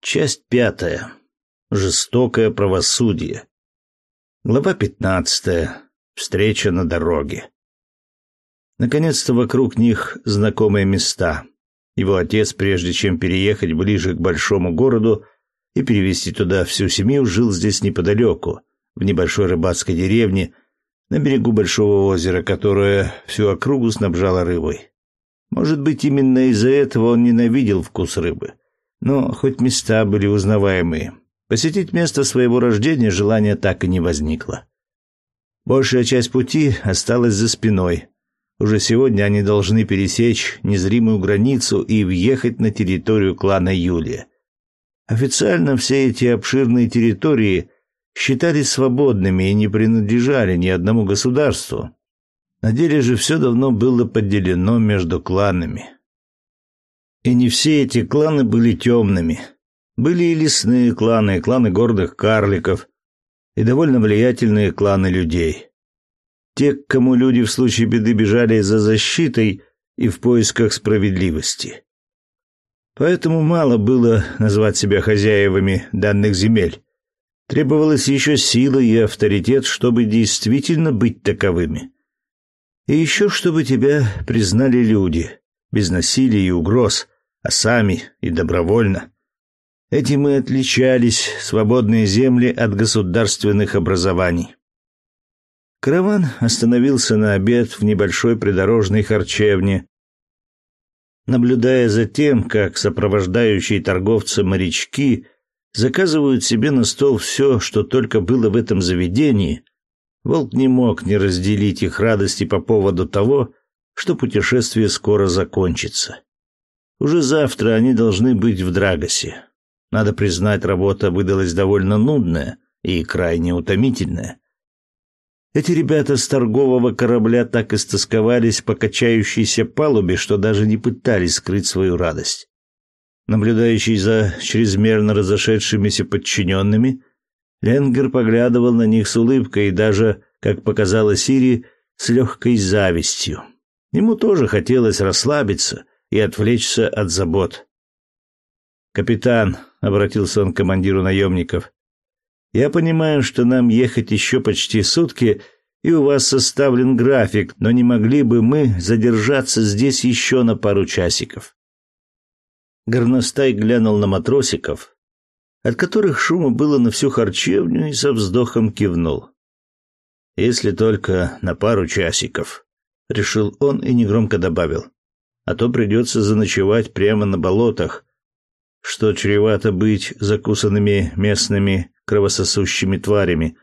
Часть пятая. Жестокое правосудие. Глава пятнадцатая. Встреча на дороге. Наконец-то вокруг них знакомые места. Его отец, прежде чем переехать ближе к большому городу и перевести туда всю семью, жил здесь неподалеку, в небольшой рыбацкой деревне на берегу большого озера, которое всю округу снабжало рыбой. Может быть, именно из-за этого он ненавидел вкус рыбы. Но хоть места были узнаваемые, посетить место своего рождения желания так и не возникло. Большая часть пути осталась за спиной. Уже сегодня они должны пересечь незримую границу и въехать на территорию клана Юлия. Официально все эти обширные территории считались свободными и не принадлежали ни одному государству. На деле же все давно было поделено между кланами. И не все эти кланы были темными. Были и лесные кланы, и кланы гордых карликов, и довольно влиятельные кланы людей. Те, к кому люди в случае беды бежали за защитой и в поисках справедливости. Поэтому мало было назвать себя хозяевами данных земель. Требовалась еще сила и авторитет, чтобы действительно быть таковыми. И еще чтобы тебя признали люди, без насилия и угроз, а сами и добровольно. Этим мы отличались, свободные земли, от государственных образований. Караван остановился на обед в небольшой придорожной харчевне. Наблюдая за тем, как сопровождающие торговцы морячки заказывают себе на стол все, что только было в этом заведении, Волк не мог не разделить их радости по поводу того, что путешествие скоро закончится. Уже завтра они должны быть в Драгосе. Надо признать, работа выдалась довольно нудная и крайне утомительная. Эти ребята с торгового корабля так истосковались по качающейся палубе, что даже не пытались скрыть свою радость. Наблюдающий за чрезмерно разошедшимися подчиненными, Ленгер поглядывал на них с улыбкой и даже, как показала Сири, с легкой завистью. Ему тоже хотелось расслабиться и отвлечься от забот. «Капитан», — обратился он к командиру наемников, — «я понимаю, что нам ехать еще почти сутки, и у вас составлен график, но не могли бы мы задержаться здесь еще на пару часиков?» Горностай глянул на матросиков, от которых шума было на всю харчевню, и со вздохом кивнул. «Если только на пару часиков», — решил он и негромко добавил. «А то придется заночевать прямо на болотах, что чревато быть закусанными местными кровососущими тварями,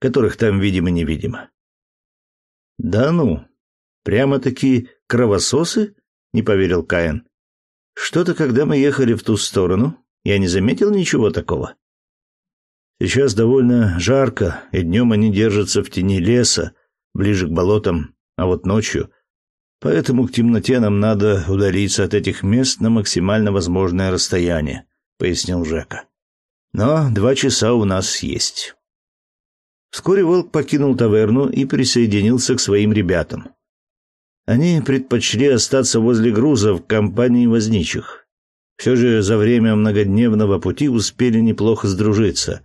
которых там видимо-невидимо». «Да ну, прямо-таки кровососы?» — не поверил Каин. «Что-то, когда мы ехали в ту сторону, я не заметил ничего такого. Сейчас довольно жарко, и днем они держатся в тени леса, ближе к болотам, а вот ночью. Поэтому к темноте нам надо удалиться от этих мест на максимально возможное расстояние, пояснил Жека. Но два часа у нас есть. Вскоре Волк покинул таверну и присоединился к своим ребятам. Они предпочли остаться возле груза в компании возничих. Все же за время многодневного пути успели неплохо сдружиться.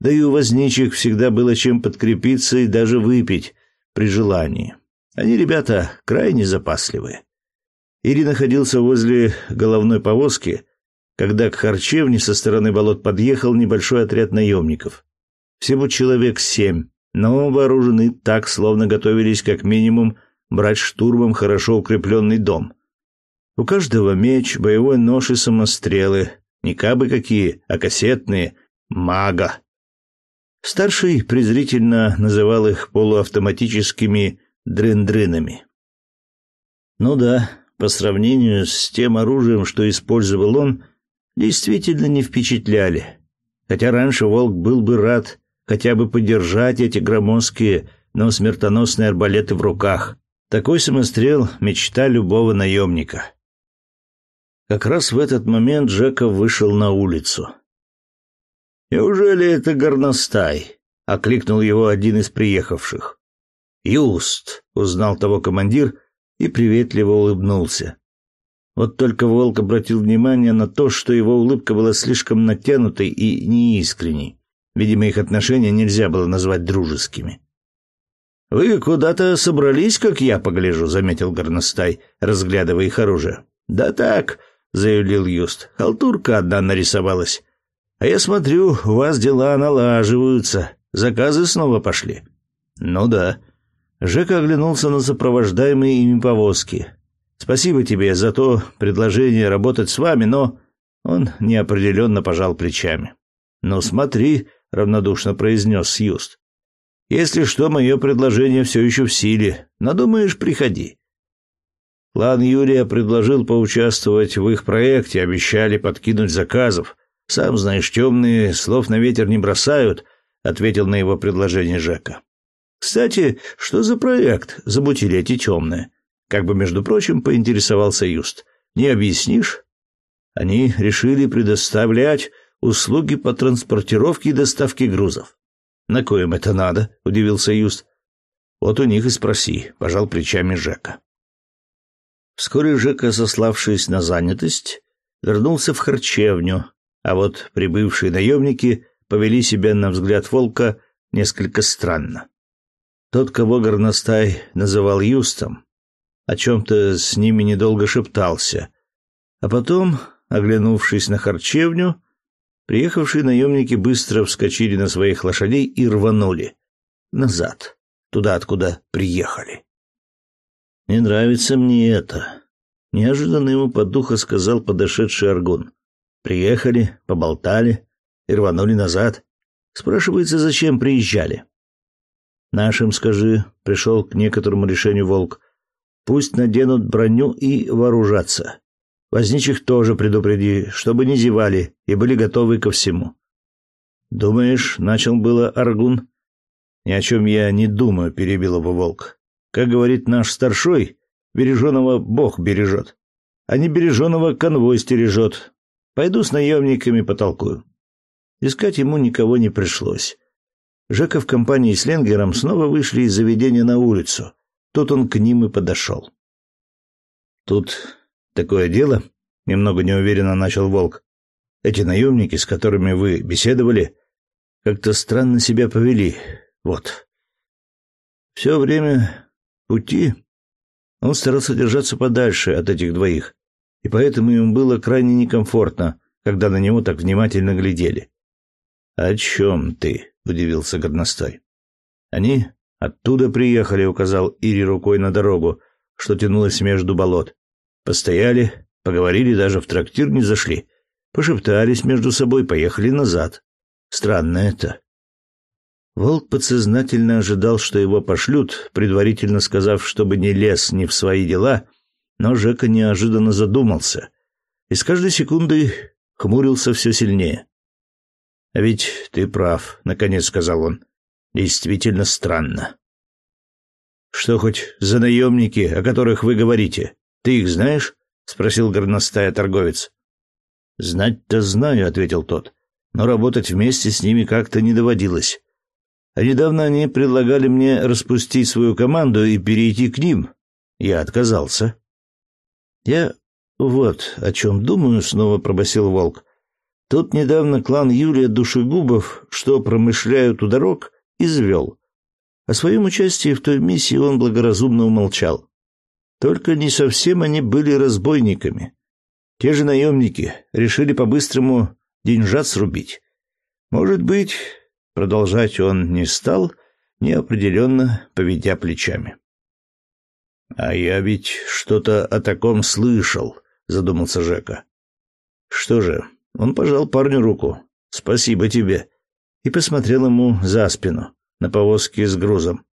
Да и у возничих всегда было чем подкрепиться и даже выпить при желании. Они, ребята, крайне запасливые. Ири находился возле головной повозки, когда к харчевне со стороны болот подъехал небольшой отряд наемников. Всего человек семь, но вооружены так, словно готовились как минимум брать штурмом хорошо укрепленный дом — у каждого меч, боевой нож и самострелы. Не кабы какие, а кассетные. Мага. Старший презрительно называл их полуавтоматическими дрын-дрынами. Ну да, по сравнению с тем оружием, что использовал он, действительно не впечатляли. Хотя раньше Волк был бы рад хотя бы подержать эти громоздкие, но смертоносные арбалеты в руках. Такой самострел — мечта любого наемника. Как раз в этот момент Джеков вышел на улицу. «Неужели это горностай?» — окликнул его один из приехавших. «Юст», — узнал того командир и приветливо улыбнулся. Вот только Волк обратил внимание на то, что его улыбка была слишком натянутой и неискренней. Видимо, их отношения нельзя было назвать дружескими. «Вы куда-то собрались, как я погляжу», — заметил горностай, разглядывая их оружие. «Да так», — заявил Юст, — «халтурка одна нарисовалась. А я смотрю, у вас дела налаживаются, заказы снова пошли». «Ну да». Жека оглянулся на сопровождаемые ими повозки. «Спасибо тебе за то предложение работать с вами, но...» Он неопределенно пожал плечами. «Ну смотри», — равнодушно произнес Юст. Если что, мое предложение все еще в силе. Надумаешь, приходи. План Юрия предложил поучаствовать в их проекте, обещали подкинуть заказов. Сам знаешь, темные слов на ветер не бросают, ответил на его предложение Жека. Кстати, что за проект замутили эти темные? Как бы, между прочим, поинтересовался Юст. Не объяснишь? Они решили предоставлять услуги по транспортировке и доставке грузов. «На коем это надо?» — удивился Юст. «Вот у них и спроси», — пожал плечами Жека. Вскоре Жека, сославшись на занятость, вернулся в харчевню, а вот прибывшие наемники повели себя, на взгляд волка, несколько странно. Тот, кого горностай называл Юстом, о чем-то с ними недолго шептался, а потом, оглянувшись на харчевню, Приехавшие наемники быстро вскочили на своих лошадей и рванули. Назад. Туда, откуда приехали. «Не нравится мне это», — неожиданно ему под духо сказал подошедший Аргун. «Приехали, поболтали и рванули назад. Спрашивается, зачем приезжали?» «Нашим, скажи», — пришел к некоторому решению Волк. «Пусть наденут броню и вооружатся. Возничих тоже предупреди, чтобы не зевали и были готовы ко всему. Думаешь, начал было Аргун? Ни о чем я не думаю, перебил его волк. Как говорит наш старшой, береженого Бог бережет, а не береженого конвой стережет. Пойду с наемниками потолкую. Искать ему никого не пришлось. Жека в компании с Ленгером снова вышли из заведения на улицу. Тут он к ним и подошел. Тут Такое дело, немного неуверенно начал Волк. Эти наемники, с которыми вы беседовали, как-то странно себя повели. Вот. Все время пути он старался держаться подальше от этих двоих, и поэтому ему было крайне некомфортно, когда на него так внимательно глядели. «О чем ты?» — удивился горностай. «Они оттуда приехали», — указал Ири рукой на дорогу, что тянулась между болот. Постояли, поговорили, даже в трактир не зашли. Пошептались между собой, поехали назад. Странно это. Волк подсознательно ожидал, что его пошлют, предварительно сказав, чтобы не лез ни в свои дела, но Жека неожиданно задумался и с каждой секундой хмурился все сильнее. «А ведь ты прав», — наконец сказал он. «Действительно странно». «Что хоть за наемники, о которых вы говорите?» Ты их знаешь? спросил горностая торговец. Знать-то знаю, ответил тот, но работать вместе с ними как-то не доводилось. А недавно они предлагали мне распустить свою команду и перейти к ним. Я отказался. Я вот о чем думаю, снова пробасил волк. Тут недавно клан Юлия Душегубов, что промышляют у дорог, извел. О своем участии в той миссии он благоразумно умолчал. Только не совсем они были разбойниками. Те же наемники решили по-быстрому деньжат срубить. Может быть, продолжать он не стал, неопределенно поведя плечами. «А я ведь что-то о таком слышал», — задумался Жека. «Что же?» — он пожал парню руку. «Спасибо тебе». И посмотрел ему за спину, на повозке с грузом.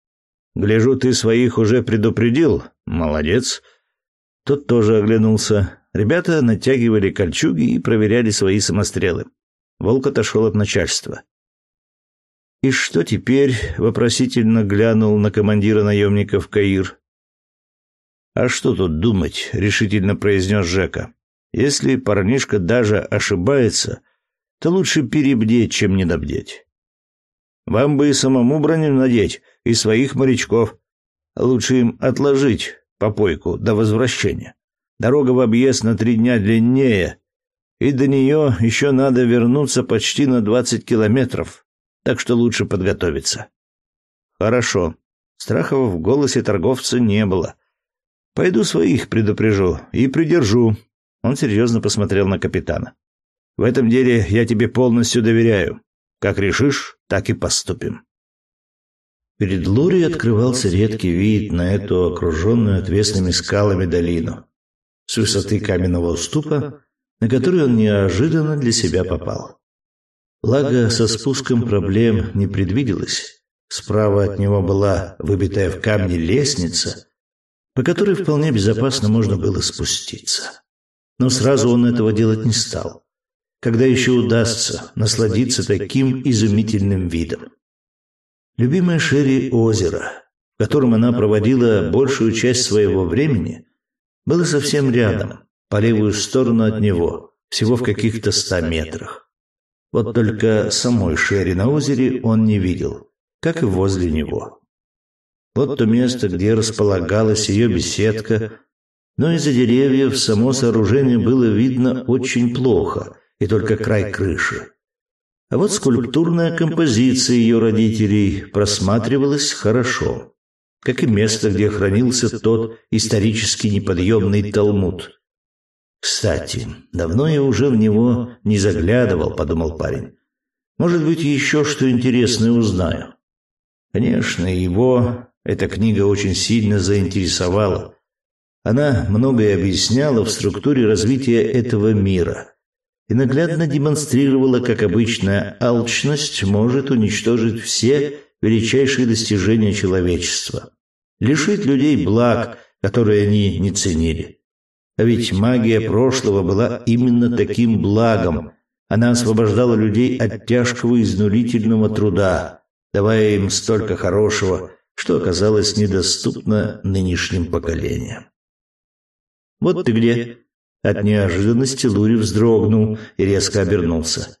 Гляжу, ты своих уже предупредил. Молодец. Тот тоже оглянулся. Ребята натягивали кольчуги и проверяли свои самострелы. Волк отошел от начальства. «И что теперь?» — вопросительно глянул на командира наемников Каир. «А что тут думать?» — решительно произнес Жека. «Если парнишка даже ошибается, то лучше перебдеть, чем недобдеть. Вам бы и самому броню надеть, и своих морячков. Лучше им отложить попойку до возвращения. Дорога в объезд на три дня длиннее, и до нее еще надо вернуться почти на двадцать километров, так что лучше подготовиться». «Хорошо». Страхов в голосе торговца не было. «Пойду своих предупрежу и придержу». Он серьезно посмотрел на капитана. «В этом деле я тебе полностью доверяю. Как решишь, так и поступим». Перед Лури открывался редкий вид на эту окруженную отвесными скалами долину. С высоты каменного уступа, на который он неожиданно для себя попал. Благо, со спуском проблем не предвиделось. Справа от него была выбитая в камне лестница, по которой вполне безопасно можно было спуститься. Но сразу он этого делать не стал. Когда еще удастся насладиться таким изумительным видом? Любимое Шерри озеро, в котором она проводила большую часть своего времени, было совсем рядом, по левую сторону от него, всего в каких-то ста метрах. Вот только самой Шерри на озере он не видел, как и возле него. Вот то место, где располагалась ее беседка, но из-за деревьев само сооружение было видно очень плохо, и только край крыши. А вот скульптурная композиция ее родителей просматривалась хорошо, как и место, где хранился тот исторически неподъемный Талмуд. «Кстати, давно я уже в него не заглядывал», — подумал парень. «Может быть, еще что интересное узнаю». Конечно, его эта книга очень сильно заинтересовала. Она многое объясняла в структуре развития этого мира — и наглядно демонстрировала, как обычная алчность может уничтожить все величайшие достижения человечества, лишить людей благ, которые они не ценили. А ведь магия прошлого была именно таким благом. Она освобождала людей от тяжкого изнурительного труда, давая им столько хорошего, что оказалось недоступно нынешним поколениям. «Вот ты где!» От неожиданности Лури вздрогнул и резко обернулся.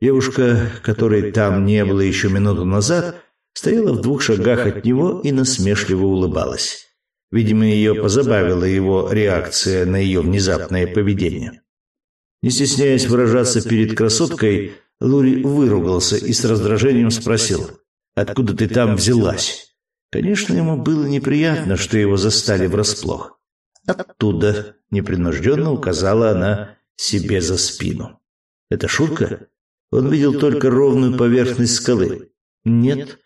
Девушка, которой там не было еще минуту назад, стояла в двух шагах от него и насмешливо улыбалась. Видимо, ее позабавила его реакция на ее внезапное поведение. Не стесняясь выражаться перед красоткой, Лури выругался и с раздражением спросил, «Откуда ты там взялась?» Конечно, ему было неприятно, что его застали врасплох. Оттуда непринужденно указала она себе за спину. Это Шурка? Он видел только ровную поверхность скалы. Нет.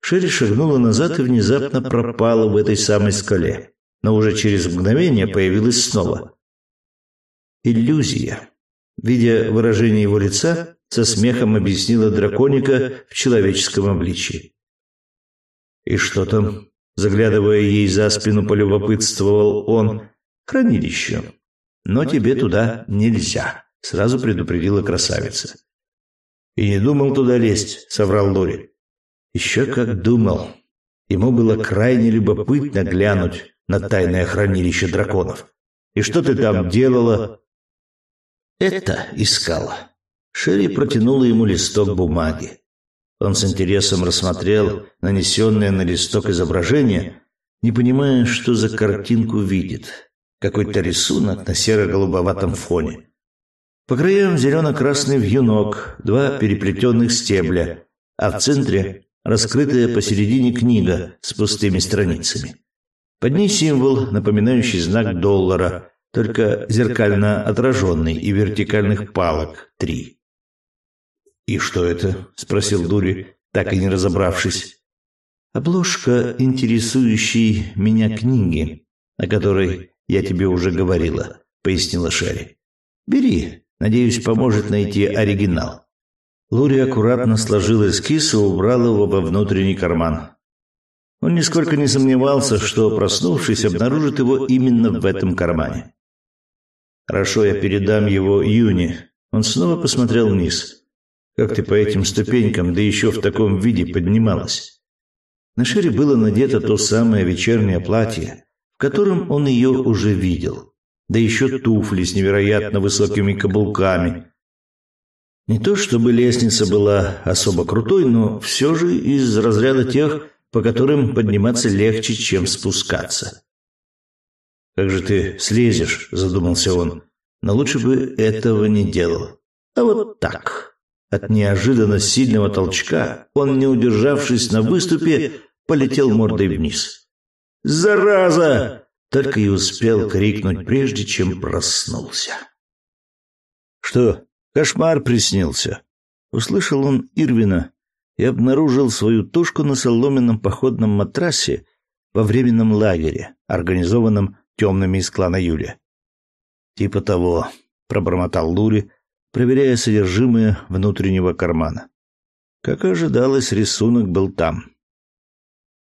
Шерри шагнула назад и внезапно пропала в этой самой скале, но уже через мгновение появилась снова. Иллюзия. Видя выражение его лица, со смехом объяснила драконика в человеческом обличии. «И что там?» Заглядывая ей за спину, полюбопытствовал он. «Хранилище. Но тебе туда нельзя», — сразу предупредила красавица. «И не думал туда лезть», — соврал Лори. «Еще как думал. Ему было крайне любопытно глянуть на тайное хранилище драконов. И что ты там делала?» «Это искала». Шерри протянула ему листок бумаги. Он с интересом рассмотрел нанесенное на листок изображение, не понимая, что за картинку видит. Какой-то рисунок на серо-голубоватом фоне. По краям зелено-красный вьюнок, два переплетенных стебля, а в центре раскрытая посередине книга с пустыми страницами. Под ней символ, напоминающий знак доллара, только зеркально отраженный и вертикальных палок три. «И что это?» — спросил Дури, так и не разобравшись. «Обложка интересующей меня книги, о которой я тебе уже говорила», — пояснила Шерри. «Бери, надеюсь, поможет найти оригинал». Лури аккуратно сложил эскиз и убрал его во внутренний карман. Он нисколько не сомневался, что, проснувшись, обнаружит его именно в этом кармане. «Хорошо, я передам его Юне». Он снова посмотрел вниз. Как ты по этим ступенькам, да еще в таком виде поднималась? На Шере было надето то самое вечернее платье, в котором он ее уже видел. Да еще туфли с невероятно высокими каблуками. Не то чтобы лестница была особо крутой, но все же из разряда тех, по которым подниматься легче, чем спускаться. Как же ты слезешь, задумался он. Но лучше бы этого не делал. А вот так. От неожиданно сильного толчка он, не удержавшись на выступе, полетел мордой вниз. «Зараза!» Только и успел крикнуть, прежде чем проснулся. «Что, кошмар приснился?» Услышал он Ирвина и обнаружил свою тушку на соломенном походном матрасе во временном лагере, организованном темными из клана Юля. «Типа того», — пробормотал Лури, проверяя содержимое внутреннего кармана. Как и ожидалось, рисунок был там.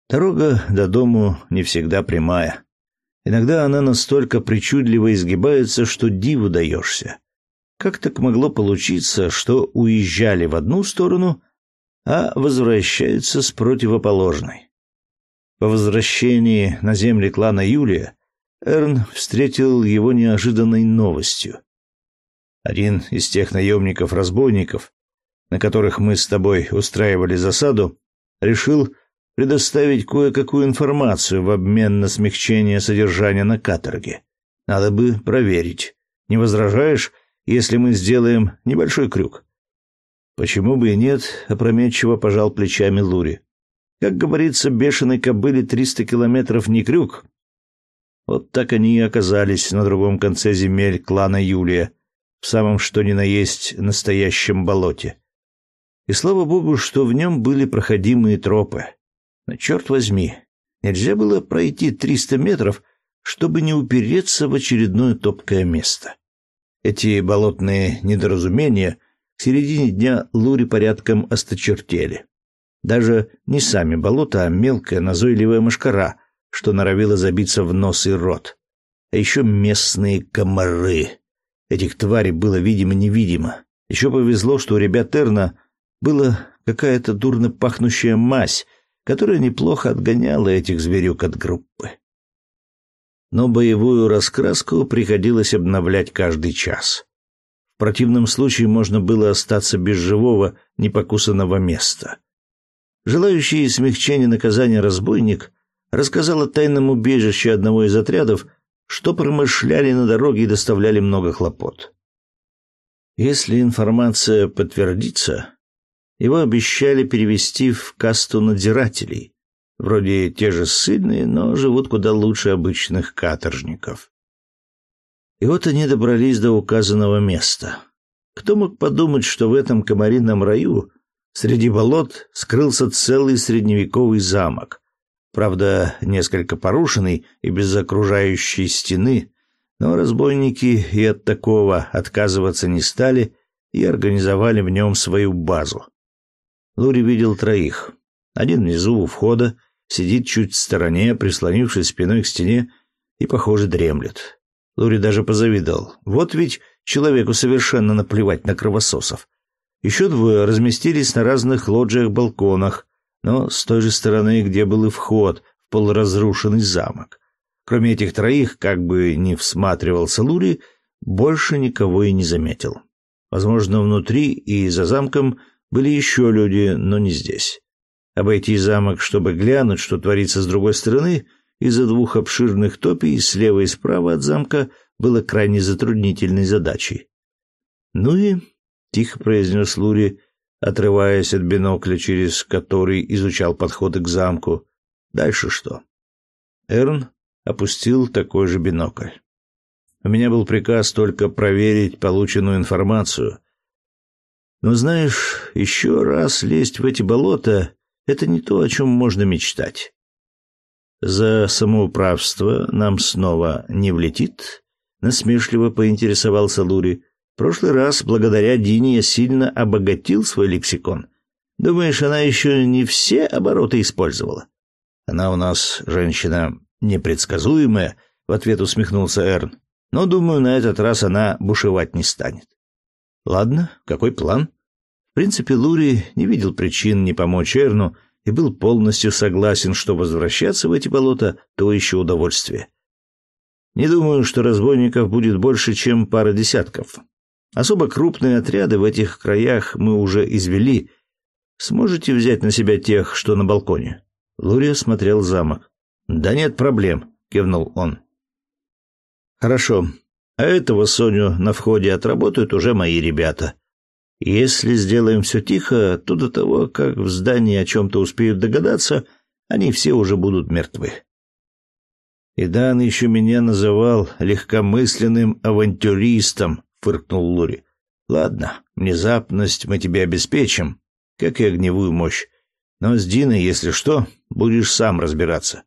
Дорога до дому не всегда прямая. Иногда она настолько причудливо изгибается, что диву даешься. Как так могло получиться, что уезжали в одну сторону, а возвращаются с противоположной? По возвращении на земли клана Юлия Эрн встретил его неожиданной новостью. Один из тех наемников-разбойников, на которых мы с тобой устраивали засаду, решил предоставить кое-какую информацию в обмен на смягчение содержания на каторге. Надо бы проверить. Не возражаешь, если мы сделаем небольшой крюк? Почему бы и нет, опрометчиво пожал плечами Лури. Как говорится, бешеной кобыле триста километров не крюк. Вот так они и оказались на другом конце земель клана Юлия, в самом что ни на есть настоящем болоте. И слава богу, что в нем были проходимые тропы. Но черт возьми, нельзя было пройти триста метров, чтобы не упереться в очередное топкое место. Эти болотные недоразумения в середине дня Лури порядком осточертели. Даже не сами болота, а мелкая назойливая мошкара, что норовила забиться в нос и рот. А еще местные комары. Этих тварей было видимо-невидимо. Еще повезло, что у ребят Эрна была какая-то дурно пахнущая мазь, которая неплохо отгоняла этих зверюк от группы. Но боевую раскраску приходилось обновлять каждый час. В противном случае можно было остаться без живого, непокусанного места. Желающий смягчения наказания разбойник рассказал о тайном убежище одного из отрядов, что промышляли на дороге и доставляли много хлопот. Если информация подтвердится, его обещали перевести в касту надзирателей, вроде те же ссыльные, но живут куда лучше обычных каторжников. И вот они добрались до указанного места. Кто мог подумать, что в этом комарином раю среди болот скрылся целый средневековый замок, правда, несколько порушенный и без окружающей стены, но разбойники и от такого отказываться не стали и организовали в нем свою базу. Лури видел троих. Один внизу у входа, сидит чуть в стороне, прислонившись спиной к стене и, похоже, дремлет. Лури даже позавидовал. Вот ведь человеку совершенно наплевать на кровососов. Еще двое разместились на разных лоджиях-балконах, но с той же стороны, где был и вход в полуразрушенный замок. Кроме этих троих, как бы ни всматривался Лури, больше никого и не заметил. Возможно, внутри и за замком были еще люди, но не здесь. Обойти замок, чтобы глянуть, что творится с другой стороны, из-за двух обширных топий слева и справа от замка, было крайне затруднительной задачей. «Ну и...» — тихо произнес Лури, отрываясь от бинокля, через который изучал подходы к замку. Дальше что? Эрн опустил такой же бинокль. У меня был приказ только проверить полученную информацию. Но знаешь, еще раз лезть в эти болота — это не то, о чем можно мечтать. За самоуправство нам снова не влетит? Насмешливо поинтересовался Лури прошлый раз благодаря Дине я сильно обогатил свой лексикон. Думаешь, она еще не все обороты использовала? Она у нас женщина непредсказуемая, в ответ усмехнулся Эрн. Но, думаю, на этот раз она бушевать не станет. Ладно, какой план? В принципе, Лури не видел причин не помочь Эрну и был полностью согласен, что возвращаться в эти болота — то еще удовольствие. Не думаю, что разбойников будет больше, чем пара десятков. Особо крупные отряды в этих краях мы уже извели. Сможете взять на себя тех, что на балконе?» Лурия смотрел замок. «Да нет проблем», — кивнул он. Хорошо. А этого Соню на входе отработают уже мои ребята. Если сделаем все тихо, то до того, как в здании о чем-то успеют догадаться, они все уже будут мертвы. И Дан еще меня называл легкомысленным авантюристом, фыркнул Лури. Ладно, внезапность мы тебе обеспечим, как и огневую мощь. Но с Диной, если что, будешь сам разбираться.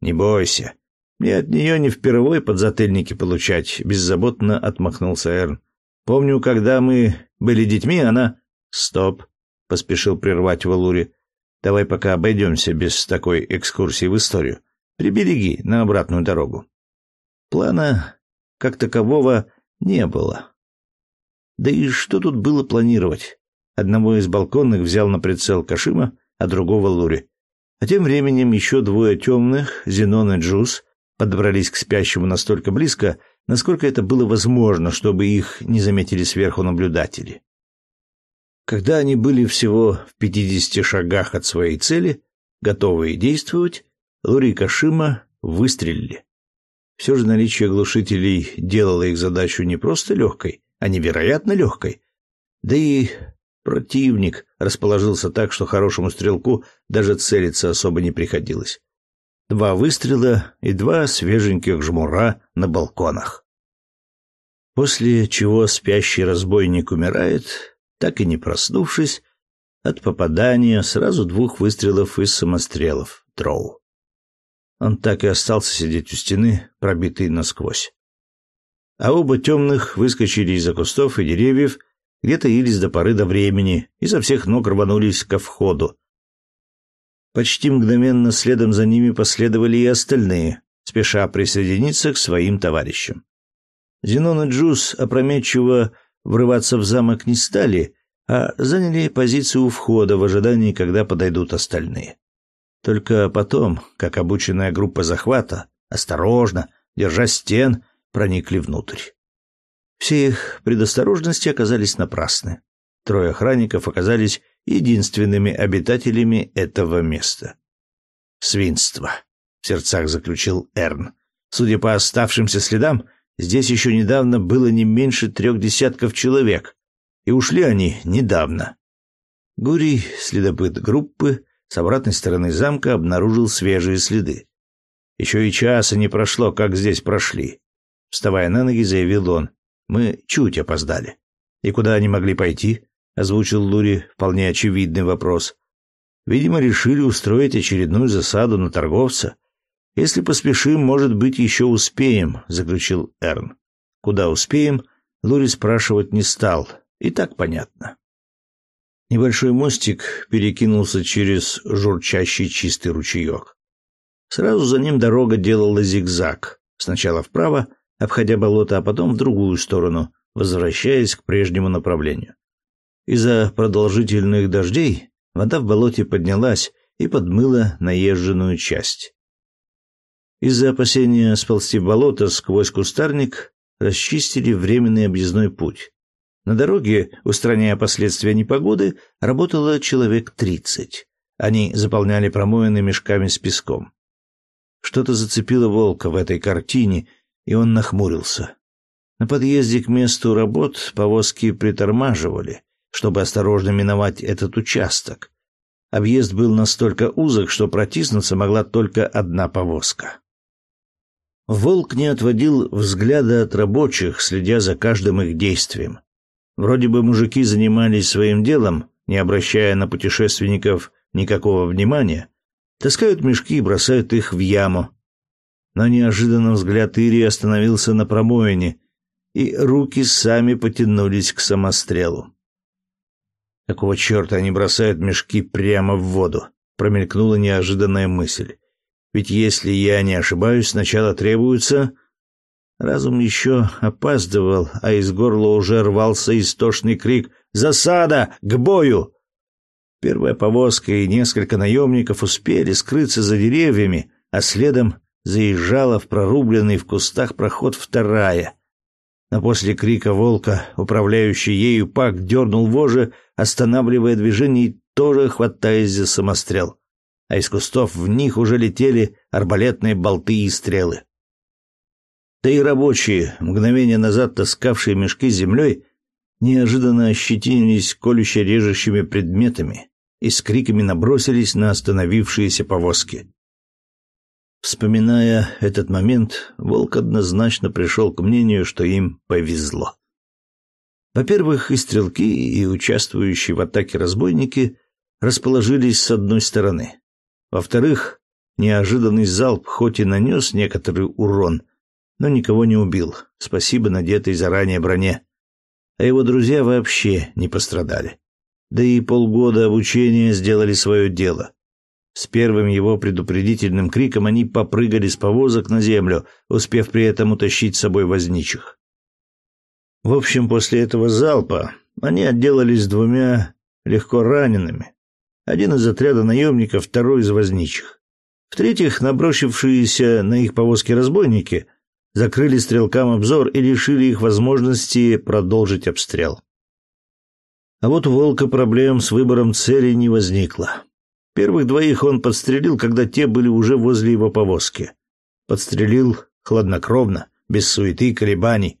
Не бойся. Мне от нее не впервой подзатыльники получать, беззаботно отмахнулся Эрн. Помню, когда мы были детьми, она... Стоп, поспешил прервать Валури. Давай пока обойдемся без такой экскурсии в историю. Прибереги на обратную дорогу. Плана, как такового, не было. Да и что тут было планировать? Одного из балконных взял на прицел Кашима, а другого Лури. А тем временем еще двое темных, Зенон и Джуз, подобрались к спящему настолько близко, насколько это было возможно, чтобы их не заметили сверху наблюдатели. Когда они были всего в пятидесяти шагах от своей цели, готовые действовать, Лури и Кашима выстрелили. Все же наличие глушителей делало их задачу не просто легкой, а невероятно легкой. Да и противник расположился так, что хорошему стрелку даже целиться особо не приходилось. Два выстрела и два свеженьких жмура на балконах. После чего спящий разбойник умирает, так и не проснувшись, от попадания сразу двух выстрелов из самострелов Дроу. Он так и остался сидеть у стены, пробитый насквозь. А оба темных выскочили из-за кустов и деревьев, где таились до поры до времени, и со всех ног рванулись ко входу, Почти мгновенно следом за ними последовали и остальные, спеша присоединиться к своим товарищам. Зенон и Джуз опрометчиво врываться в замок не стали, а заняли позицию у входа в ожидании, когда подойдут остальные. Только потом, как обученная группа захвата, осторожно, держа стен, проникли внутрь. Все их предосторожности оказались напрасны. Трое охранников оказались единственными обитателями этого места. «Свинство», — в сердцах заключил Эрн. «Судя по оставшимся следам, здесь еще недавно было не меньше трех десятков человек, и ушли они недавно». Гурий, следопыт группы, с обратной стороны замка обнаружил свежие следы. Еще и часа не прошло, как здесь прошли. Вставая на ноги, заявил он. Мы чуть опоздали. И куда они могли пойти? озвучил Лури вполне очевидный вопрос. Видимо, решили устроить очередную засаду на торговца. Если поспешим, может быть, еще успеем, заключил Эрн. Куда успеем, Лури спрашивать не стал. И так понятно. Небольшой мостик перекинулся через журчащий чистый ручеек. Сразу за ним дорога делала зигзаг. Сначала вправо, обходя болото, а потом в другую сторону, возвращаясь к прежнему направлению. Из-за продолжительных дождей вода в болоте поднялась и подмыла наезженную часть. Из-за опасения сползти в болото сквозь кустарник расчистили временный объездной путь. На дороге, устраняя последствия непогоды, работало человек тридцать. Они заполняли промоины мешками с песком. Что-то зацепило волка в этой картине, и он нахмурился. На подъезде к месту работ повозки притормаживали, чтобы осторожно миновать этот участок. Объезд был настолько узок, что протиснуться могла только одна повозка. Волк не отводил взгляда от рабочих, следя за каждым их действием. Вроде бы мужики занимались своим делом, не обращая на путешественников никакого внимания, таскают мешки и бросают их в яму. Но неожиданно взгляд Ири остановился на промоине, и руки сами потянулись к самострелу. Какого черта они бросают мешки прямо в воду? Промелькнула неожиданная мысль. Ведь если я не ошибаюсь, сначала требуется... Разум еще опаздывал, а из горла уже рвался истошный крик «Засада! К бою!» Первая повозка и несколько наемников успели скрыться за деревьями, а следом заезжала в прорубленный в кустах проход вторая. Но после крика волка, управляющий ею пак, дернул вожжи, останавливая движение и тоже хватаясь за самострел. А из кустов в них уже летели арбалетные болты и стрелы. Да и рабочие, мгновение назад таскавшие мешки землей, неожиданно ощетинились колюще-режущими предметами и с криками набросились на остановившиеся повозки. Вспоминая этот момент, Волк однозначно пришел к мнению, что им повезло. Во-первых, и стрелки, и участвующие в атаке разбойники расположились с одной стороны. Во-вторых, неожиданный залп хоть и нанес некоторый урон, но никого не убил, спасибо надетой заранее броне. А его друзья вообще не пострадали. Да и полгода обучения сделали свое дело. С первым его предупредительным криком они попрыгали с повозок на землю, успев при этом утащить с собой возничих. В общем, после этого залпа они отделались двумя легко ранеными. Один из отряда наемников, второй из возничих. В-третьих, набросившиеся на их повозки разбойники закрыли стрелкам обзор и лишили их возможности продолжить обстрел. А вот у Волка проблем с выбором цели не возникло. Первых двоих он подстрелил, когда те были уже возле его повозки. Подстрелил хладнокровно, без суеты и колебаний,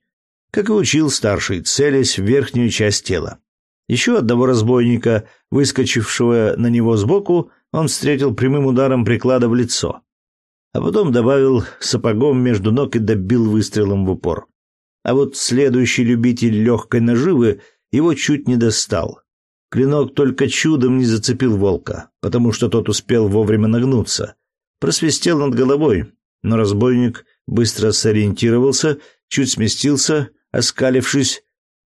как и учил старший, целясь в верхнюю часть тела. Еще одного разбойника, выскочившего на него сбоку, он встретил прямым ударом приклада в лицо, а потом добавил сапогом между ног и добил выстрелом в упор. А вот следующий любитель легкой наживы его чуть не достал. Клинок только чудом не зацепил волка, потому что тот успел вовремя нагнуться. Просвистел над головой, но разбойник быстро сориентировался, чуть сместился, оскалившись,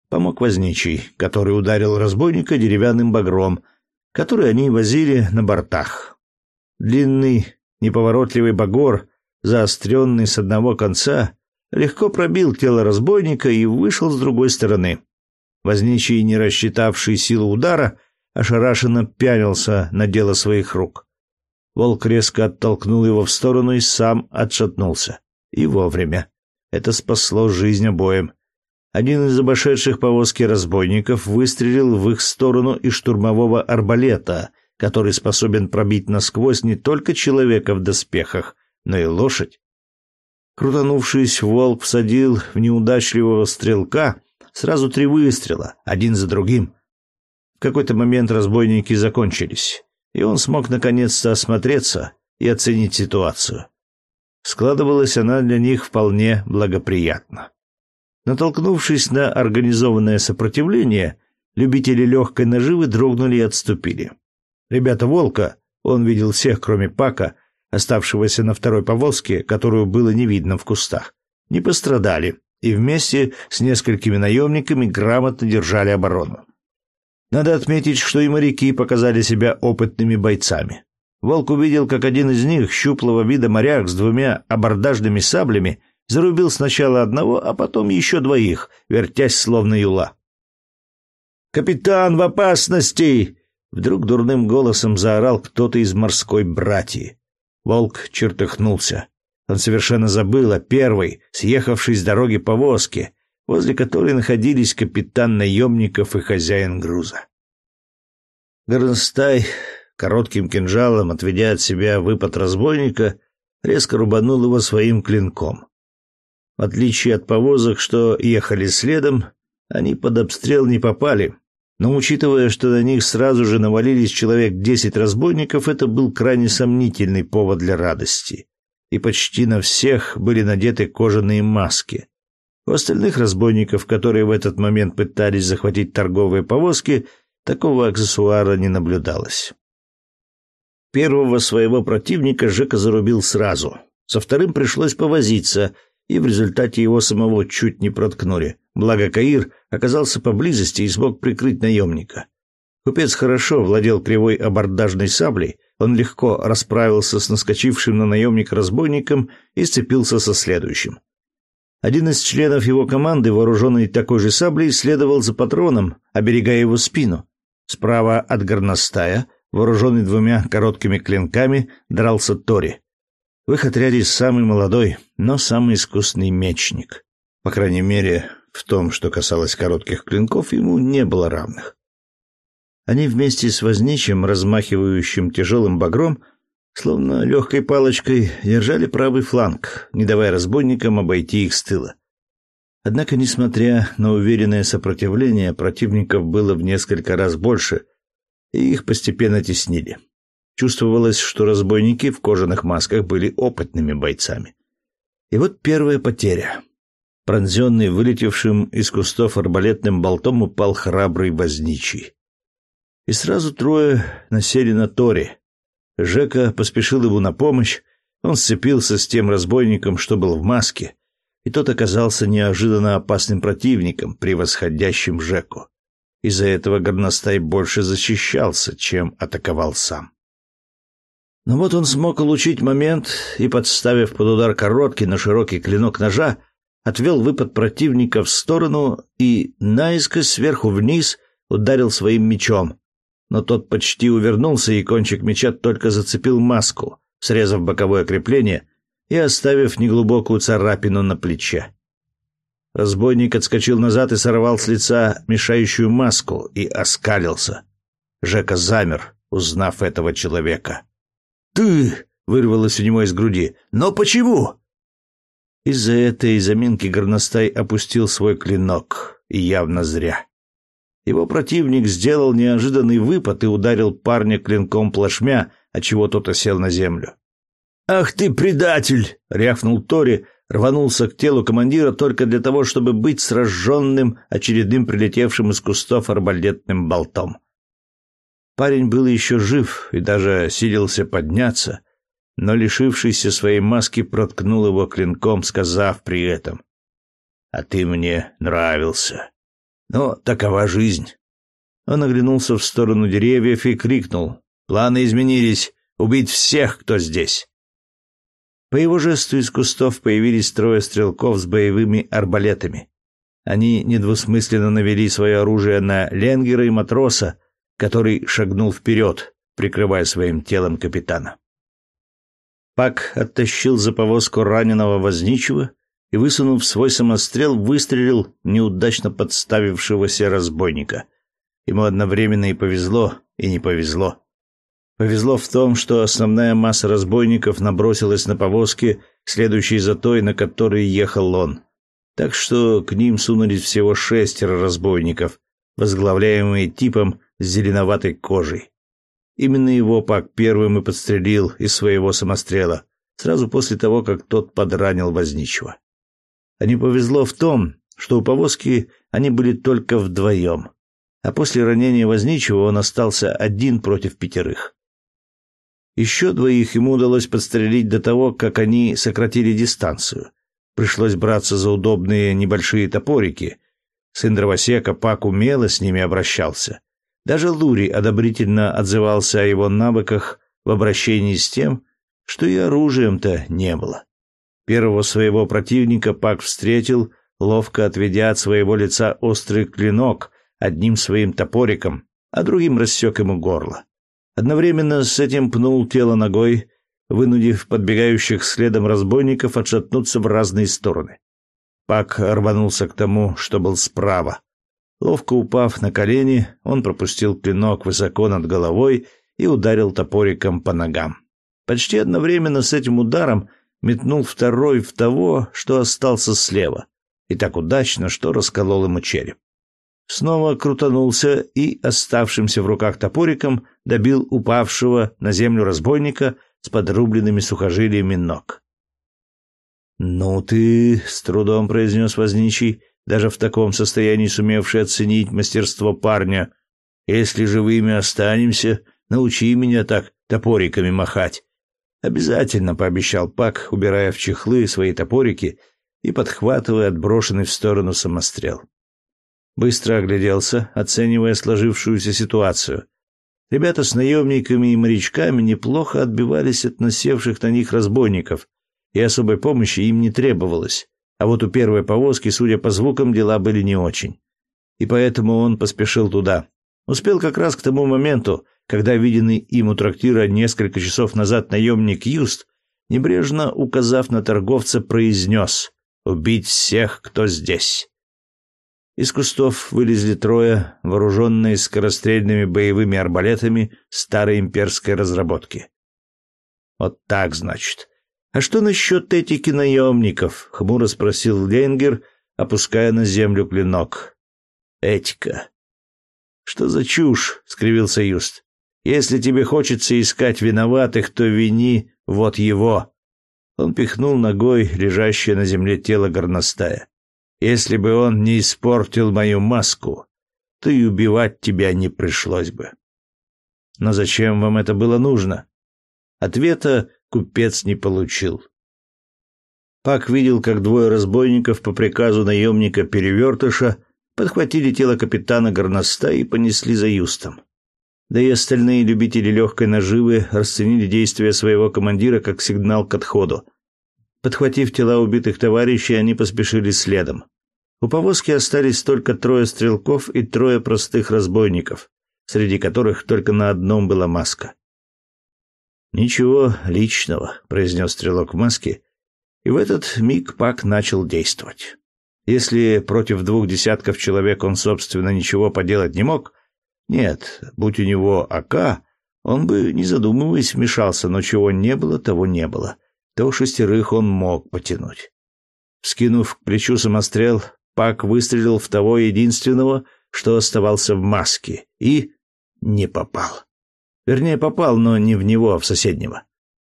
помог возничий, который ударил разбойника деревянным багром, который они возили на бортах. Длинный, неповоротливый багор, заостренный с одного конца, легко пробил тело разбойника и вышел с другой стороны. Возничий, не рассчитавший силу удара, ошарашенно пялился на дело своих рук. Волк резко оттолкнул его в сторону и сам отшатнулся. И вовремя. Это спасло жизнь обоим. Один из обошедших повозки разбойников выстрелил в их сторону из штурмового арбалета, который способен пробить насквозь не только человека в доспехах, но и лошадь. Крутанувшись, волк всадил в неудачливого стрелка Сразу три выстрела, один за другим. В какой-то момент разбойники закончились, и он смог наконец-то осмотреться и оценить ситуацию. Складывалась она для них вполне благоприятно. Натолкнувшись на организованное сопротивление, любители легкой наживы дрогнули и отступили. Ребята Волка, он видел всех, кроме Пака, оставшегося на второй повозке, которую было не видно в кустах, не пострадали и вместе с несколькими наемниками грамотно держали оборону. Надо отметить, что и моряки показали себя опытными бойцами. Волк увидел, как один из них, щуплого вида моряк с двумя абордажными саблями, зарубил сначала одного, а потом еще двоих, вертясь словно юла. «Капитан в опасности!» Вдруг дурным голосом заорал кто-то из морской братьи. Волк чертыхнулся. Он совершенно забыл о первой, съехавшей с дороги повозке, возле которой находились капитан наемников и хозяин груза. Горностай, коротким кинжалом, отведя от себя выпад разбойника, резко рубанул его своим клинком. В отличие от повозок, что ехали следом, они под обстрел не попали, но учитывая, что на них сразу же навалились человек десять разбойников, это был крайне сомнительный повод для радости и почти на всех были надеты кожаные маски. У остальных разбойников, которые в этот момент пытались захватить торговые повозки, такого аксессуара не наблюдалось. Первого своего противника Жека зарубил сразу. Со вторым пришлось повозиться, и в результате его самого чуть не проткнули. Благо Каир оказался поблизости и смог прикрыть наемника. Купец хорошо владел кривой абордажной саблей, он легко расправился с наскочившим на наемника разбойником и сцепился со следующим. Один из членов его команды, вооруженный такой же саблей, следовал за патроном, оберегая его спину. Справа от горностая, вооруженный двумя короткими клинками, дрался Тори. В их отряде самый молодой, но самый искусный мечник. По крайней мере, в том, что касалось коротких клинков, ему не было равных. Они вместе с возничим, размахивающим тяжелым багром, словно легкой палочкой держали правый фланг, не давая разбойникам обойти их с тыла. Однако, несмотря на уверенное сопротивление, противников было в несколько раз больше, и их постепенно теснили. Чувствовалось, что разбойники в кожаных масках были опытными бойцами. И вот первая потеря. Пронзенный вылетевшим из кустов арбалетным болтом упал храбрый возничий. И сразу трое насели на Тори. Жека поспешил ему на помощь, он сцепился с тем разбойником, что был в маске, и тот оказался неожиданно опасным противником, превосходящим Жеку. Из-за этого горностай больше защищался, чем атаковал сам. Но вот он смог улучшить момент и, подставив под удар короткий, но широкий клинок ножа, отвел выпад противника в сторону и наискось сверху вниз ударил своим мечом. Но тот почти увернулся, и кончик меча только зацепил маску, срезав боковое крепление и оставив неглубокую царапину на плече. Разбойник отскочил назад и сорвал с лица мешающую маску и оскалился. Жека замер, узнав этого человека. «Ты!» — вырвалось у него из груди. «Но почему?» Из-за этой заминки горностай опустил свой клинок, и явно зря. Его противник сделал неожиданный выпад и ударил парня клинком плашмя, отчего тот осел на землю. «Ах ты, предатель!» — рявкнул Тори, рванулся к телу командира только для того, чтобы быть сраженным очередным прилетевшим из кустов арбалетным болтом. Парень был еще жив и даже силился подняться, но лишившийся своей маски проткнул его клинком, сказав при этом «А ты мне нравился. Но такова жизнь». Он оглянулся в сторону деревьев и крикнул «Планы изменились. Убить всех, кто здесь». По его жесту из кустов появились трое стрелков с боевыми арбалетами. Они недвусмысленно навели свое оружие на Ленгера и матроса, который шагнул вперед, прикрывая своим телом капитана. Пак оттащил за повозку раненого возничего и, высунув свой самострел, выстрелил неудачно подставившегося разбойника. Ему одновременно и повезло, и не повезло. Повезло в том, что основная масса разбойников набросилась на повозки, следующие за той, на которой ехал он. Так что к ним сунулись всего шестеро разбойников, возглавляемые типом с зеленоватой кожей. Именно его Пак первым и подстрелил из своего самострела, сразу после того, как тот подранил возничего. А не повезло в том, что у повозки они были только вдвоем, а после ранения возничего он остался один против пятерых. Еще двоих ему удалось подстрелить до того, как они сократили дистанцию. Пришлось браться за удобные небольшие топорики. Сын дровосека Пак умело с ними обращался. Даже Лури одобрительно отзывался о его навыках в обращении с тем, что и оружием-то не было. Первого своего противника Пак встретил, ловко отведя от своего лица острый клинок одним своим топориком, а другим рассек ему горло. Одновременно с этим пнул тело ногой, вынудив подбегающих следом разбойников отшатнуться в разные стороны. Пак рванулся к тому, что был справа. Ловко упав на колени, он пропустил клинок высоко над головой и ударил топориком по ногам. Почти одновременно с этим ударом метнул второй в того, что остался слева, и так удачно, что расколол ему череп снова крутанулся и оставшимся в руках топориком добил упавшего на землю разбойника с подрубленными сухожилиями ног. «Ну ты», — с трудом произнес возничий, даже в таком состоянии сумевший оценить мастерство парня, «если живыми останемся, научи меня так топориками махать». «Обязательно», — пообещал Пак, убирая в чехлы свои топорики и подхватывая отброшенный в сторону самострел. Быстро огляделся, оценивая сложившуюся ситуацию. Ребята с наемниками и морячками неплохо отбивались от насевших на них разбойников, и особой помощи им не требовалось. А вот у первой повозки, судя по звукам, дела были не очень. И поэтому он поспешил туда. Успел как раз к тому моменту, когда виденный им у трактира несколько часов назад наемник Юст, небрежно указав на торговца, произнес «Убить всех, кто здесь». Из кустов вылезли трое, вооруженные скорострельными боевыми арбалетами старой имперской разработки. Вот так, значит. А что насчет этики наемников? Хмуро спросил Ленгер, опуская на землю клинок. Этика. Что за чушь? скривился Юст. Если тебе хочется искать виноватых, то вини вот его. Он пихнул ногой лежащее на земле тело горностая. Если бы он не испортил мою маску, то и убивать тебя не пришлось бы. Но зачем вам это было нужно? Ответа купец не получил. Пак видел, как двое разбойников по приказу наемника Перевертыша подхватили тело капитана Горноста и понесли за Юстом. Да и остальные любители легкой наживы расценили действия своего командира как сигнал к отходу. Подхватив тела убитых товарищей, они поспешили следом. У повозки остались только трое стрелков и трое простых разбойников, среди которых только на одном была маска. «Ничего личного», — произнес стрелок в маске, и в этот миг Пак начал действовать. Если против двух десятков человек он, собственно, ничего поделать не мог, нет, будь у него АК, он бы, не задумываясь, вмешался, но чего не было, того не было. То шестерых он мог потянуть. Скинув к плечу самострел, Пак выстрелил в того единственного, что оставался в маске, и не попал. Вернее, попал, но не в него, а в соседнего.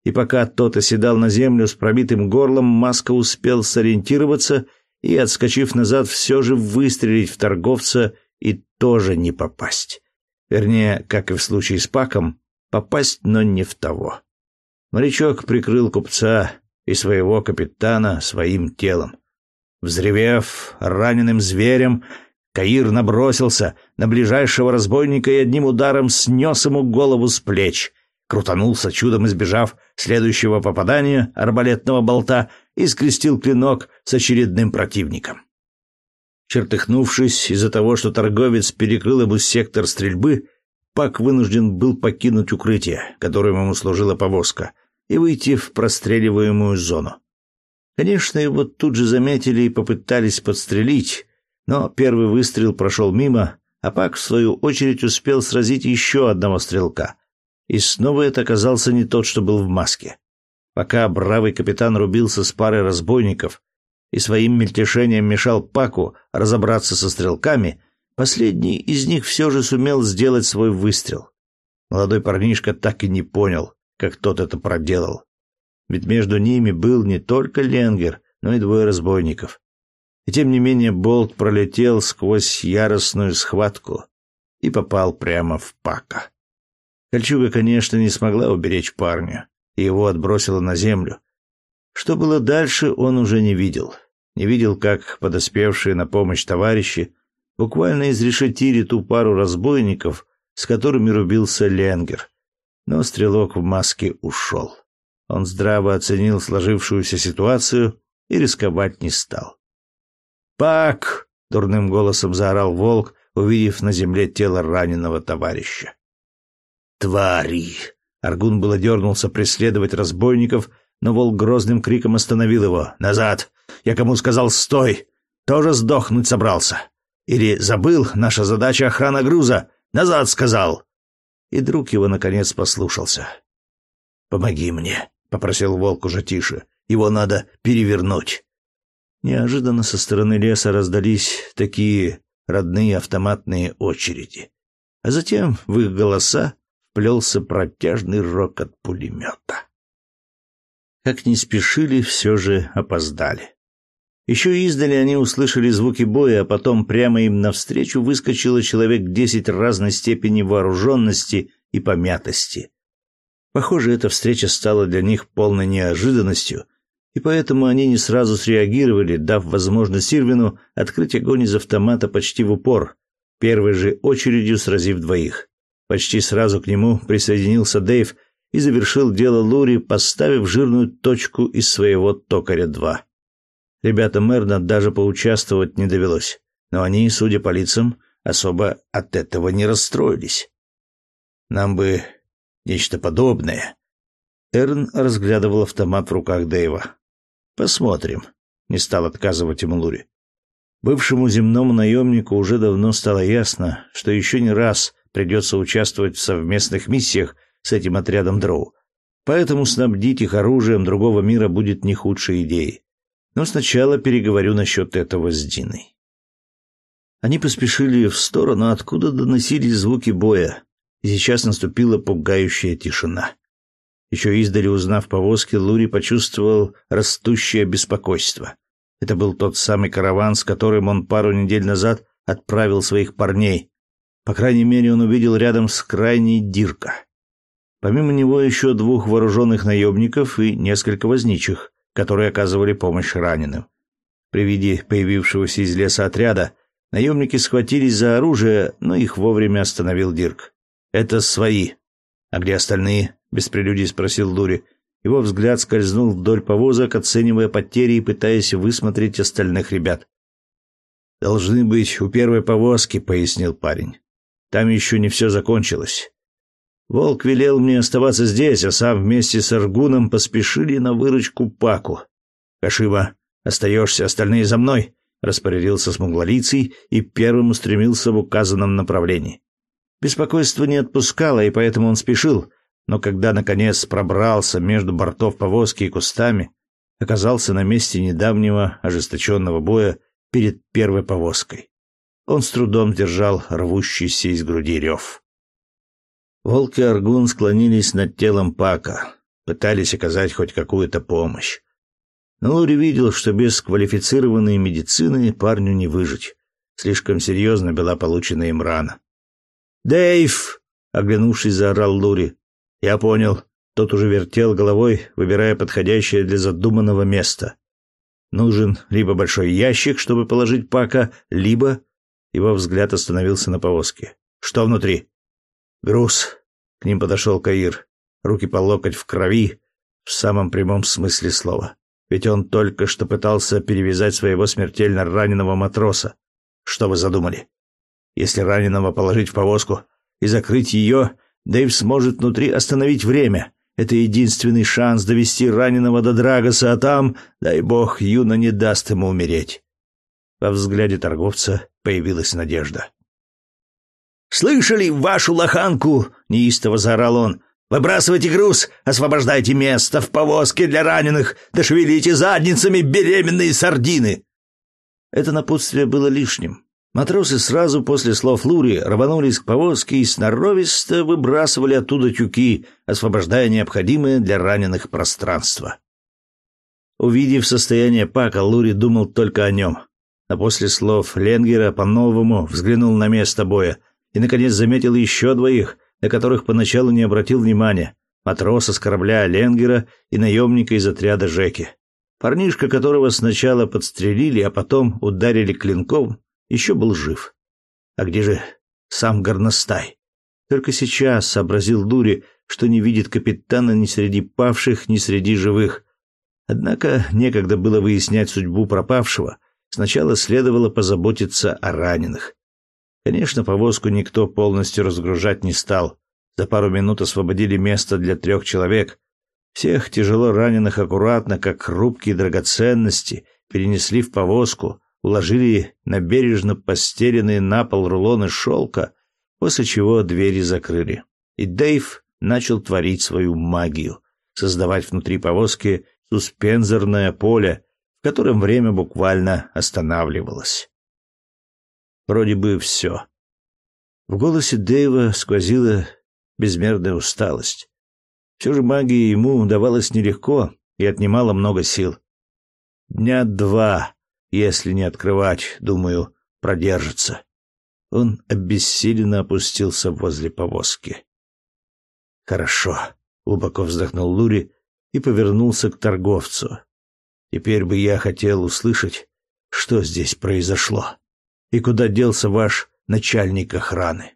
И пока тот оседал на землю с пробитым горлом, Маска успел сориентироваться и, отскочив назад, все же выстрелить в торговца и тоже не попасть. Вернее, как и в случае с Паком, попасть, но не в того. Морячок прикрыл купца и своего капитана своим телом. Взревев раненым зверем, Каир набросился на ближайшего разбойника и одним ударом снес ему голову с плеч, крутанулся, чудом избежав следующего попадания арбалетного болта и скрестил клинок с очередным противником. Чертыхнувшись из-за того, что торговец перекрыл ему сектор стрельбы, Пак вынужден был покинуть укрытие, которым ему служила повозка, и выйти в простреливаемую зону. Конечно, его тут же заметили и попытались подстрелить, но первый выстрел прошел мимо, а Пак, в свою очередь, успел сразить еще одного стрелка. И снова это оказался не тот, что был в маске. Пока бравый капитан рубился с парой разбойников и своим мельтешением мешал Паку разобраться со стрелками, последний из них все же сумел сделать свой выстрел. Молодой парнишка так и не понял, как тот это проделал. Ведь между ними был не только Ленгер, но и двое разбойников. И тем не менее болт пролетел сквозь яростную схватку и попал прямо в Пака. Кольчуга, конечно, не смогла уберечь парня, и его отбросило на землю. Что было дальше, он уже не видел. Не видел, как подоспевшие на помощь товарищи буквально изрешетили ту пару разбойников, с которыми рубился Ленгер. Но стрелок в маске ушел. Он здраво оценил сложившуюся ситуацию и рисковать не стал. «Пак!» — дурным голосом заорал волк, увидев на земле тело раненого товарища. «Твари!» Аргун было дернулся преследовать разбойников, но волк грозным криком остановил его. «Назад! Я кому сказал «стой»? Тоже сдохнуть собрался? Или забыл, наша задача охрана груза? Назад сказал!» И друг его, наконец, послушался. «Помоги мне», — попросил волк уже тише. «Его надо перевернуть». Неожиданно со стороны леса раздались такие родные автоматные очереди. А затем в их голоса вплелся протяжный рокот пулемета. Как ни спешили, все же опоздали. Еще издали они услышали звуки боя, а потом прямо им навстречу выскочило человек десять разной степени вооруженности и помятости. Похоже, эта встреча стала для них полной неожиданностью — и поэтому они не сразу среагировали, дав возможность Ирвину открыть огонь из автомата почти в упор, первой же очередью сразив двоих. Почти сразу к нему присоединился Дэйв и завершил дело Лури, поставив жирную точку из своего токаря-2. Ребятам Мерна даже поучаствовать не довелось, но они, судя по лицам, особо от этого не расстроились. Нам бы нечто подобное. Эрн разглядывал автомат в руках Дэйва. Посмотрим, не стал отказывать ему Лури. Бывшему земному наемнику уже давно стало ясно, что еще не раз придется участвовать в совместных миссиях с этим отрядом дроу. Поэтому снабдить их оружием другого мира будет не худшей идеей. Но сначала переговорю насчет этого с Диной. Они поспешили в сторону, откуда доносились звуки боя, и сейчас наступила пугающая тишина. Еще издали узнав повозки, Лури почувствовал растущее беспокойство. Это был тот самый караван, с которым он пару недель назад отправил своих парней. По крайней мере, он увидел рядом с крайней Дирка. Помимо него еще двух вооруженных наемников и несколько возничих, которые оказывали помощь раненым. При виде появившегося из леса отряда наемники схватились за оружие, но их вовремя остановил Дирк. «Это свои. А где остальные?» — без прелюдий спросил Лури. Его взгляд скользнул вдоль повозок, оценивая потери и пытаясь высмотреть остальных ребят. «Должны быть у первой повозки», — пояснил парень. «Там еще не все закончилось. Волк велел мне оставаться здесь, а сам вместе с Аргуном поспешили на выручку Паку. Кашиба, остаешься, остальные за мной, распорядился смуглолицый и первым устремился в указанном направлении. Беспокойство не отпускало, и поэтому он спешил, но когда наконец пробрался между бортов повозки и кустами, оказался на месте недавнего ожесточенного боя перед первой повозкой. Он с трудом держал рвущийся из груди рев. Волк и Аргун склонились над телом Пака, пытались оказать хоть какую-то помощь. Но Лури видел, что без квалифицированной медицины парню не выжить. Слишком серьезно была получена им рана. «Дэйв!» — оглянувшись, заорал Лури. «Я понял». Тот уже вертел головой, выбирая подходящее для задуманного места. Нужен либо большой ящик, чтобы положить Пака, либо... Его взгляд остановился на повозке. «Что внутри?» «Груз». К ним подошел Каир. Руки по локоть в крови, в самом прямом смысле слова. Ведь он только что пытался перевязать своего смертельно раненого матроса. Что вы задумали? Если раненого положить в повозку и закрыть ее, Дэйв сможет внутри остановить время. Это единственный шанс довести раненого до Драгоса, а там, дай бог, Юна не даст ему умереть. Во взгляде торговца появилась надежда. «Слышали вашу лоханку?» — неистово заорал он. «Выбрасывайте груз, освобождайте место в повозке для раненых, да задницами беременные сардины!» Это напутствие было лишним. Матросы сразу после слов Лури рванулись к повозке и сноровисто выбрасывали оттуда тюки, освобождая необходимое для раненых пространство. Увидев состояние Пака, Лури думал только о нем. А после слов Ленгера по-новому взглянул на место боя и, наконец, заметил еще двоих, на которых поначалу не обратил внимания. Матроса с корабля Ленгера и наемника из отряда Жеки. Парнишка, которого сначала подстрелили, а потом ударили клинком, еще был жив. А где же сам горностай? Только сейчас сообразил Дури, что не видит капитана ни среди павших, ни среди живых. Однако некогда было выяснять судьбу пропавшего. Сначала следовало позаботиться о раненых. Конечно, повозку никто полностью разгружать не стал. За пару минут освободили место для трех человек. Всех тяжело раненых аккуратно, как хрупкие драгоценности, перенесли в повозку, уложили на бережно постеленные на пол рулоны шелка, после чего двери закрыли. И Дэйв начал творить свою магию, создавать внутри повозки суспензорное поле, в котором время буквально останавливалось. Вроде бы все. В голосе Дэйва сквозила безмерная усталость. Все же магия ему давалась нелегко и отнимала много сил. Дня два, если не открывать, думаю, продержится. Он обессиленно опустился возле повозки. Хорошо, глубоко вздохнул Лури и повернулся к торговцу. Теперь бы я хотел услышать, что здесь произошло и куда делся ваш начальник охраны.